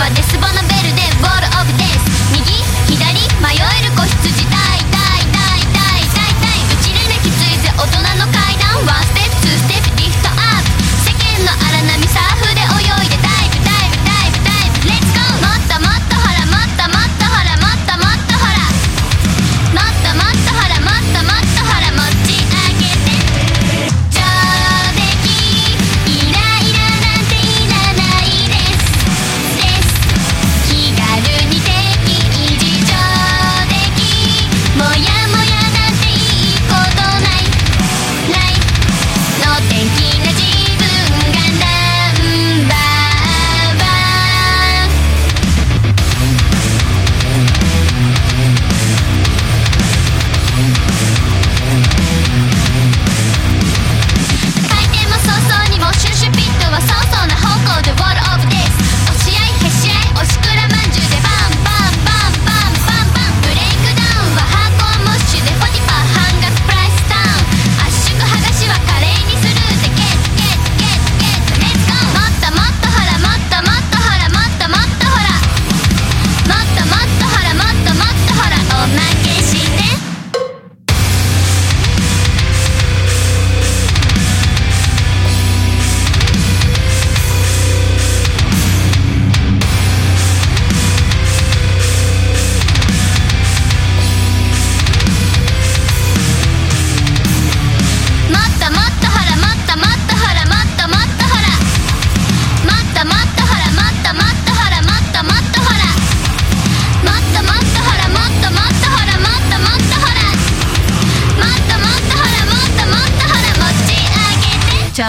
Diva, this is gonna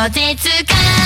絶感